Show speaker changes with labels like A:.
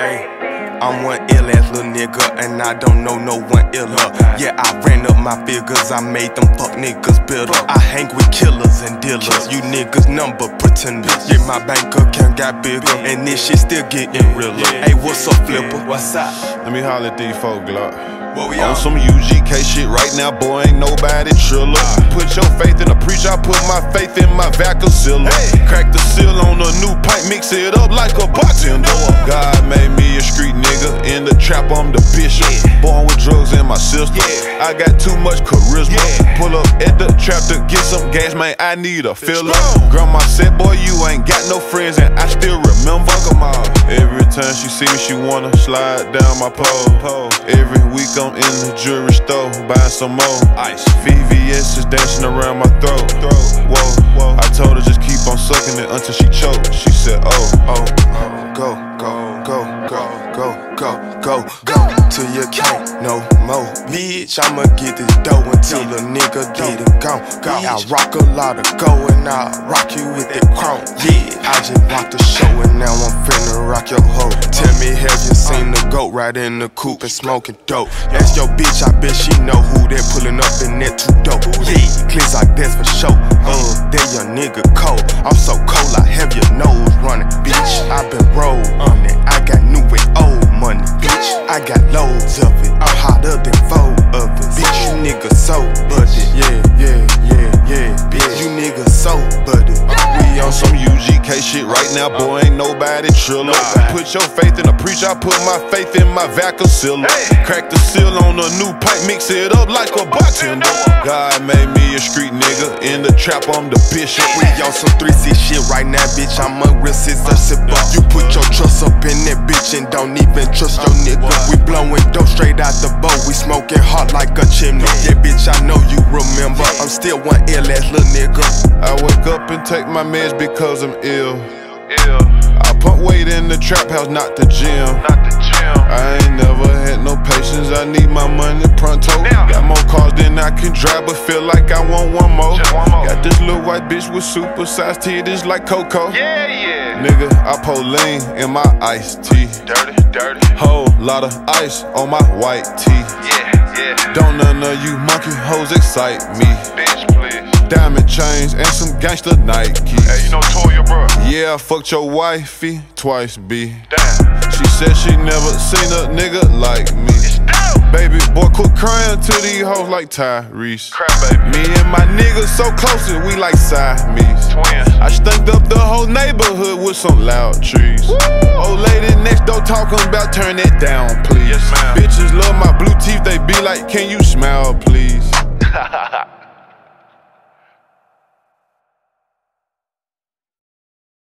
A: I'm one ill ass little nigga, and I don't know no one iller. Yeah, I ran up my figures, I made them fuck niggas bitter. I hang with killers and dealers, you niggas number pretenders. Yeah, my bank account got bigger, and this shit still getting realer. Hey, what's up, Flipper? What's up?
B: Let me holler at these folk, Glock.
A: What we
B: on some UGK shit right now, boy, ain't nobody triller. Put your faith in the preacher, I put my faith in my Vacacilla. Crack the seal on a new pipe, mix it up like a bartender. God made me a street nigga, in the trap, I'm the bishop. Born with drugs in my system, I got too much charisma. Pull up at the trap to get some gas, man, I need a filler. Grandma said, boy, you ain't got no friends, and I still remember. Every time she see me, she wanna slide down my pole. Every week I'm in the jewelry store buying some more ice. VVS is dancing around my throat. Whoa, whoa. I told her just keep on sucking it until she choked. She said, Oh,
A: Oh, oh, go, go, go, go, go, go, go, go till you can't no more. Bitch, I'ma this dough until a nigga get it gone. Go. I rock a lot of go and I rock you with that chrome. Yeah, I just rocked the show and now I'm finna rock your hoe. Tell me, have you seen the goat right in the coupe and smoking dope? Ask your bitch, I bet she know who that pulling up in that too dope. Yeah, clears like that's for sure. Uh, that your nigga cold. I'm so cold, I have your nose running, bitch. I been roll on I got loads of it. I'm hotter than four of it. Bitch, you niggas so buddy. Yeah, yeah, yeah, yeah. Bitch, you niggas so buddy. We on
B: some UGK shit right now, boy, ain't nobody triller. Put your faith in the preacher. I put my faith in my Vacacilla. Crack the seal on a new pipe, mix it up like a bartender. God made me a street nigga, in the trap, I'm the bishop.
A: We on some Three 6 shit right now, bitch. I'm a real scissor sipper. You put your trust up in that bitch and don't even trust your nigga. We blowing dope straight out the boat. We smoking hot like a chimney. Yeah, bitch, I know you remember. I'm still one ill ass little nigga.
B: I wake up and take my meds because I'm ill. I pump weight in the trap house, not the gym. I ain't never had no patience. I need my money pronto. Got more cars than I can drive, but feel like I want one more. Got this little white bitch with super sized titties like Coco.
C: Yeah, yeah.
B: Nigga, I pour lean in my iced tea.
C: Dirty, dirty.
B: Whole lot of ice on my white tee.
C: Yeah, yeah.
B: Don't none of you monkey hoes excite me.
C: Bitch, please.
B: Diamond chains and some gangster Nikes.
C: Hey, you know Toya, bro.
B: Yeah, I fucked your wifey twice, B.
C: Damn.
B: Said she never seen a nigga like me. Baby boy, quit crying to these hoes like Tyrese.
C: Crap, baby.
B: Me and my niggas so close that we like Siamese.
C: Twins.
B: I stunked up the whole neighborhood with some loud trees. Old lady next door talking about turn it down, please.
C: Yes.
B: Bitches love my blue teeth, they be like, can you smile, please?